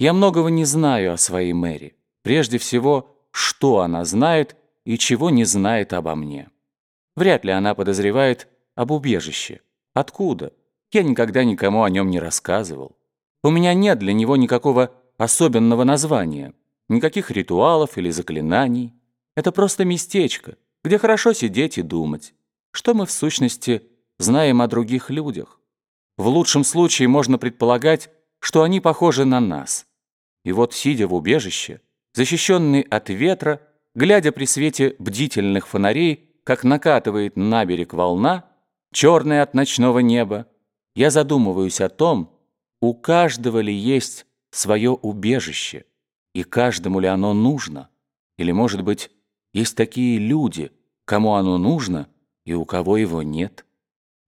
Я многого не знаю о своей Мэри. Прежде всего, что она знает и чего не знает обо мне. Вряд ли она подозревает об убежище. Откуда? Я никогда никому о нем не рассказывал. У меня нет для него никакого особенного названия, никаких ритуалов или заклинаний. Это просто местечко, где хорошо сидеть и думать. Что мы в сущности знаем о других людях? В лучшем случае можно предполагать, что они похожи на нас. И вот, сидя в убежище, защищенный от ветра, глядя при свете бдительных фонарей, как накатывает на берег волна, черная от ночного неба, я задумываюсь о том, у каждого ли есть свое убежище, и каждому ли оно нужно, или, может быть, есть такие люди, кому оно нужно и у кого его нет.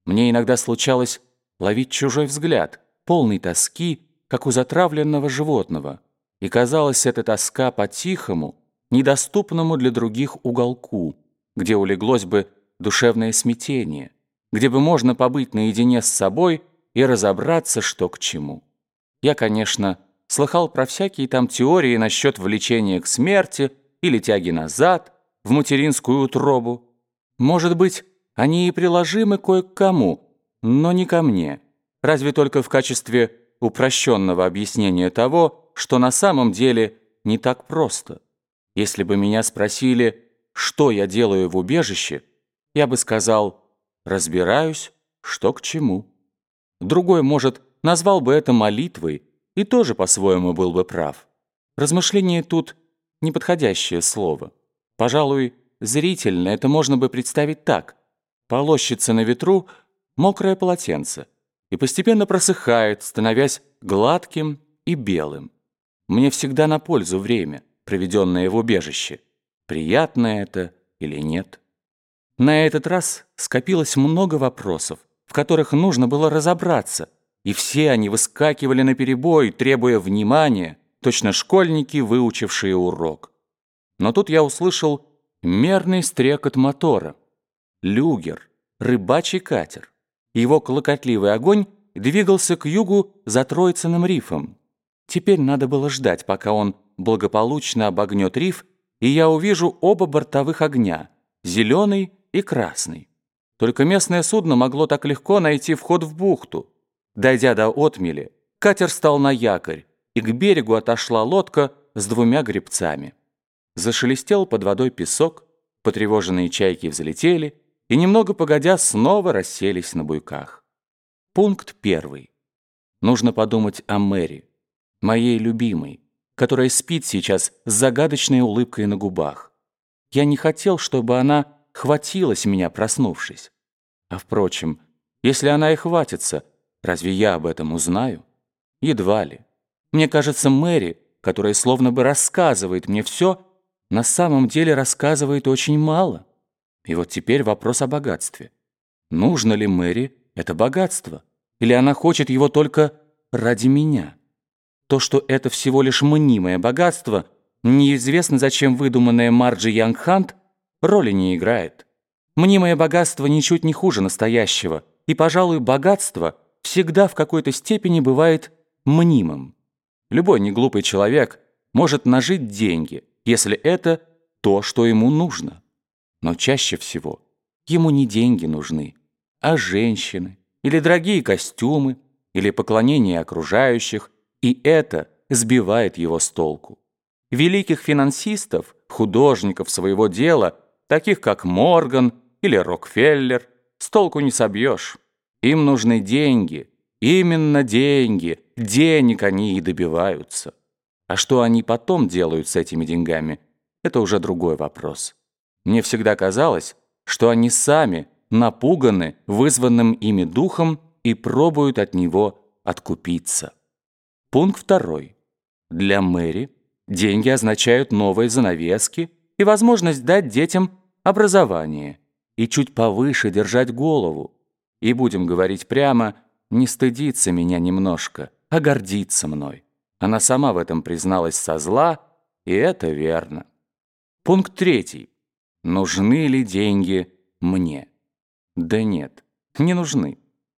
Мне иногда случалось ловить чужой взгляд, полный тоски, как у затравленного животного, и казалось, эта тоска по-тихому, недоступному для других уголку, где улеглось бы душевное смятение, где бы можно побыть наедине с собой и разобраться, что к чему. Я, конечно, слыхал про всякие там теории насчет влечения к смерти или тяги назад, в материнскую утробу. Может быть, они и приложимы кое к кому, но не ко мне, разве только в качестве упрощенного объяснения того, что на самом деле не так просто. Если бы меня спросили, что я делаю в убежище, я бы сказал «разбираюсь, что к чему». Другой, может, назвал бы это молитвой и тоже по-своему был бы прав. Размышление тут неподходящее слово. Пожалуй, зрительно это можно бы представить так. Полощется на ветру мокрое полотенце и постепенно просыхает, становясь гладким и белым. Мне всегда на пользу время, проведенное в убежище. Приятно это или нет? На этот раз скопилось много вопросов, в которых нужно было разобраться, и все они выскакивали наперебой, требуя внимания, точно школьники, выучившие урок. Но тут я услышал мерный стрекот мотора. Люгер, рыбачий катер. Его клокотливый огонь двигался к югу за Троицыным рифом. Теперь надо было ждать, пока он благополучно обогнет риф, и я увижу оба бортовых огня — зеленый и красный. Только местное судно могло так легко найти вход в бухту. Дойдя до отмели, катер стал на якорь, и к берегу отошла лодка с двумя гребцами. Зашелестел под водой песок, потревоженные чайки взлетели и, немного погодя, снова расселись на буйках. Пункт первый. Нужно подумать о Мэри, моей любимой, которая спит сейчас с загадочной улыбкой на губах. Я не хотел, чтобы она хватилась меня, проснувшись. А впрочем, если она и хватится, разве я об этом узнаю? Едва ли. Мне кажется, Мэри, которая словно бы рассказывает мне все, на самом деле рассказывает очень мало. И вот теперь вопрос о богатстве. Нужно ли Мэри это богатство? Или она хочет его только ради меня? То, что это всего лишь мнимое богатство, неизвестно зачем выдуманное Марджи Янгхант, роли не играет. Мнимое богатство ничуть не хуже настоящего, и, пожалуй, богатство всегда в какой-то степени бывает мнимым. Любой неглупый человек может нажить деньги, если это то, что ему нужно. Но чаще всего ему не деньги нужны, а женщины, или дорогие костюмы, или поклонение окружающих, и это сбивает его с толку. Великих финансистов, художников своего дела, таких как Морган или Рокфеллер, с толку не собьешь. Им нужны деньги, именно деньги, денег они и добиваются. А что они потом делают с этими деньгами, это уже другой вопрос. Мне всегда казалось, что они сами напуганы вызванным ими духом и пробуют от него откупиться. Пункт второй. Для Мэри деньги означают новые занавески и возможность дать детям образование и чуть повыше держать голову. И будем говорить прямо, не стыдиться меня немножко, а гордиться мной. Она сама в этом призналась со зла, и это верно. Пункт третий. Нужны ли деньги мне? Да нет, не нужны.